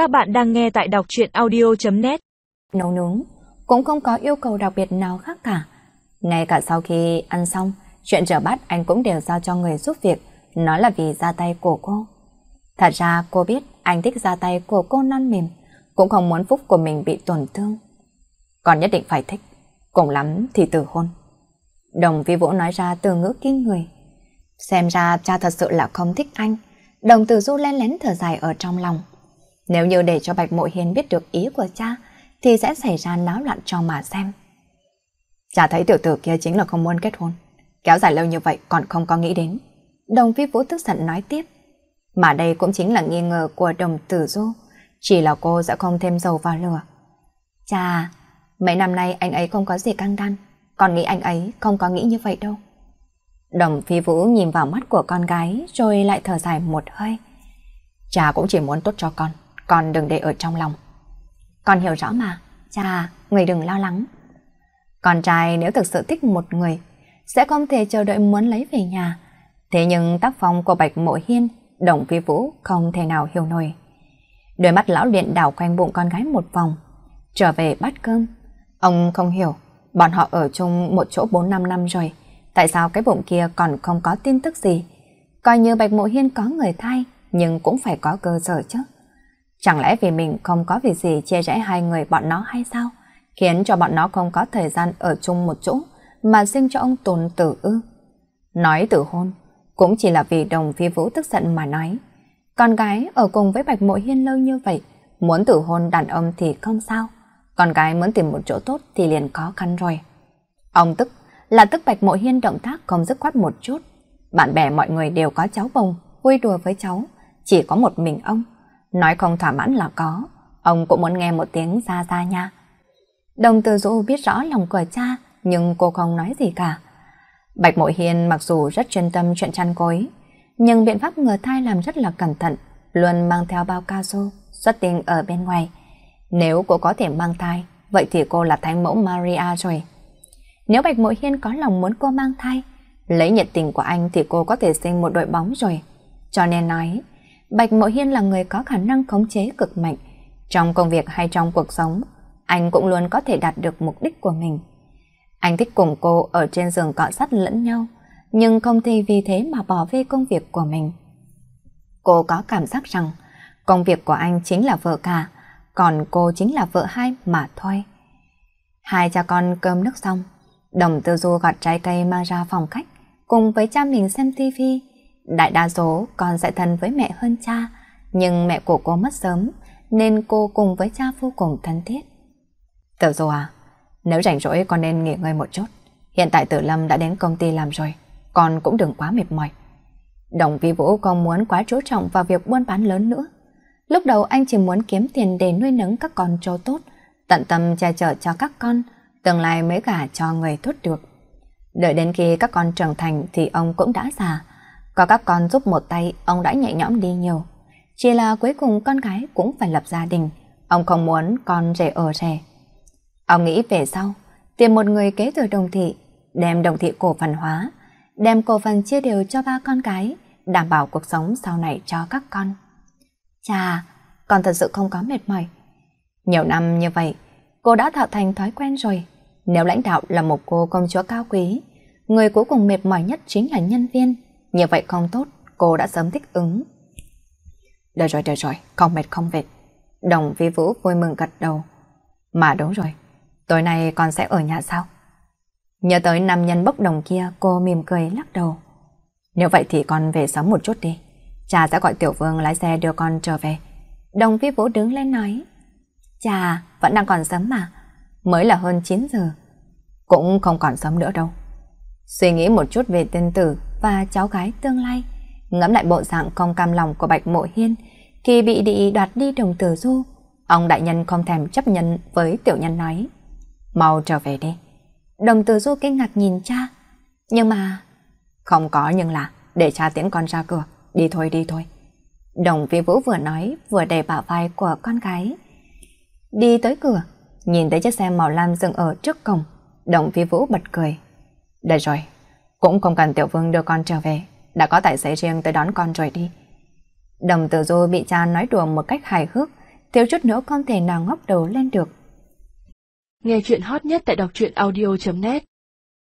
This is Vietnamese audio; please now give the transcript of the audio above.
Các bạn đang nghe tại đọc chuyện audio.net Nấu nướng cũng không có yêu cầu đặc biệt nào khác cả. Ngay cả sau khi ăn xong, chuyện rửa bát anh cũng đều giao cho người giúp việc, nói là vì ra tay của cô. Thật ra cô biết anh thích ra tay của cô non mềm, cũng không muốn phúc của mình bị tổn thương. Còn nhất định phải thích, cùng lắm thì từ hôn. Đồng vi vũ nói ra từ ngữ kinh người. Xem ra cha thật sự là không thích anh. Đồng tử du len lén thở dài ở trong lòng. Nếu như để cho Bạch Mộ Hiên biết được ý của cha, thì sẽ xảy ra náo loạn cho mà xem. Cha thấy tiểu tử kia chính là không muốn kết hôn. Kéo dài lâu như vậy còn không có nghĩ đến. Đồng phi vũ tức giận nói tiếp. Mà đây cũng chính là nghi ngờ của đồng tử du. Chỉ là cô sẽ không thêm dầu vào lửa. Cha, mấy năm nay anh ấy không có gì căng đan. Còn nghĩ anh ấy không có nghĩ như vậy đâu. Đồng phi vũ nhìn vào mắt của con gái rồi lại thở dài một hơi. Cha cũng chỉ muốn tốt cho con, con đừng để ở trong lòng. Con hiểu rõ mà, cha, người đừng lo lắng. Con trai nếu thực sự thích một người, sẽ không thể chờ đợi muốn lấy về nhà. Thế nhưng tác phong của Bạch Mộ Hiên, Đồng Phi Vũ không thể nào hiểu nổi. Đôi mắt lão luyện đảo quanh bụng con gái một vòng, trở về bắt cơm. Ông không hiểu, bọn họ ở chung một chỗ 4-5 năm rồi, tại sao cái bụng kia còn không có tin tức gì? Coi như Bạch Mộ Hiên có người thai, nhưng cũng phải có cơ sở chứ. Chẳng lẽ vì mình không có việc gì chia rẽ hai người bọn nó hay sao? Khiến cho bọn nó không có thời gian ở chung một chỗ mà sinh cho ông tồn tử ư. Nói tử hôn, cũng chỉ là vì đồng phi vũ tức giận mà nói. Con gái ở cùng với Bạch Mộ Hiên lâu như vậy, muốn tử hôn đàn ông thì không sao. Con gái muốn tìm một chỗ tốt thì liền khó khăn rồi. Ông tức là tức Bạch Mộ Hiên động tác không dứt khoát một chút. Bạn bè mọi người đều có cháu bồng, vui đùa với cháu, chỉ có một mình ông. Nói không thỏa mãn là có, ông cũng muốn nghe một tiếng ra ra nha. Đồng từ du biết rõ lòng của cha, nhưng cô không nói gì cả. Bạch Mội hiên mặc dù rất chuyên tâm chuyện chăn cối nhưng biện pháp ngừa thai làm rất là cẩn thận, luôn mang theo bao cao su, xuất tinh ở bên ngoài. Nếu cô có thể mang thai, vậy thì cô là thánh mẫu Maria rồi. Nếu Bạch Mội Hiên có lòng muốn cô mang thai, lấy nhiệt tình của anh thì cô có thể sinh một đội bóng rồi. Cho nên nói, Bạch Mộ Hiên là người có khả năng khống chế cực mạnh. Trong công việc hay trong cuộc sống, anh cũng luôn có thể đạt được mục đích của mình. Anh thích cùng cô ở trên giường cọ sát lẫn nhau, nhưng không thể vì thế mà bỏ về công việc của mình. Cô có cảm giác rằng công việc của anh chính là vợ cả, còn cô chính là vợ hai mà thôi. Hai cha con cơm nước xong, đồng tư du gọt trái cây mang ra phòng khách, cùng với cha mình xem tivi. Đại đa số con sẽ thân với mẹ hơn cha, nhưng mẹ của cô mất sớm, nên cô cùng với cha vô cùng thân thiết. Tiểu Du à, nếu rảnh rỗi con nên nghỉ ngơi một chút. Hiện tại Tử Lâm đã đến công ty làm rồi, con cũng đừng quá mệt mỏi. Đồng Vi Vũ không muốn quá chú trọng vào việc buôn bán lớn nữa. Lúc đầu anh chỉ muốn kiếm tiền để nuôi nấng các con cho tốt, tận tâm che chở cho các con, tương lai mới gả cho người tốt được. Đợi đến khi các con trưởng thành thì ông cũng đã già, có các con giúp một tay, ông đã nhẹ nhõm đi nhiều. Chỉ là cuối cùng con gái cũng phải lập gia đình. Ông không muốn con rể ở rể. Ông nghĩ về sau, tìm một người kế thừa đồng thị, đem đồng thị cổ phần hóa, đem cổ phần chia đều cho ba con cái, đảm bảo cuộc sống sau này cho các con. Chà, con thật sự không có mệt mỏi. Nhiều năm như vậy, cô đã tạo thành thói quen rồi. Nếu lãnh đạo là một cô công chúa cao quý, người cuối cùng mệt mỏi nhất chính là nhân viên, như vậy không tốt, cô đã sớm thích ứng. Được rồi, được rồi, không mệt không vệt. Đồng vi vũ vui mừng gật đầu. Mà đúng rồi, tối nay con sẽ ở nhà sao? Nhớ tới nam nhân bốc đồng kia, cô mỉm cười lắc đầu. Nếu vậy thì con về sớm một chút đi. Cha sẽ gọi Tiểu Vương lái xe đưa con trở về. Đồng vi vũ đứng lên nói. Cha, vẫn đang còn sớm mà. Mới là hơn 9 giờ. Cũng không còn sớm nữa đâu. Suy nghĩ một chút về tên tử và cháu gái tương lai. Ngẫm lại bộ dạng không cam lòng của Bạch Mộ Hiên khi bị đi đoạt đi đồng tử du. Ông đại nhân không thèm chấp nhận với tiểu nhân nói. Mau trở về đi. Đồng tử du kinh ngạc nhìn cha. Nhưng mà... Không có nhưng là để cha tiễn con ra cửa. Đi thôi đi thôi. Đồng vi vũ vừa nói vừa đẩy bả vai của con gái. Đi tới cửa, nhìn thấy chiếc xe màu lam dừng ở trước cổng. Đồng vi vũ bật cười. Được rồi, cũng không cần Tiểu Vương đưa con trở về, đã có tài xế riêng tới đón con rồi đi. Đồng tử du bị cha nói đùa một cách hài hước, thiếu chút nữa không thể nào ngóc đầu lên được. Nghe chuyện hot nhất tại đọc truyện audio.net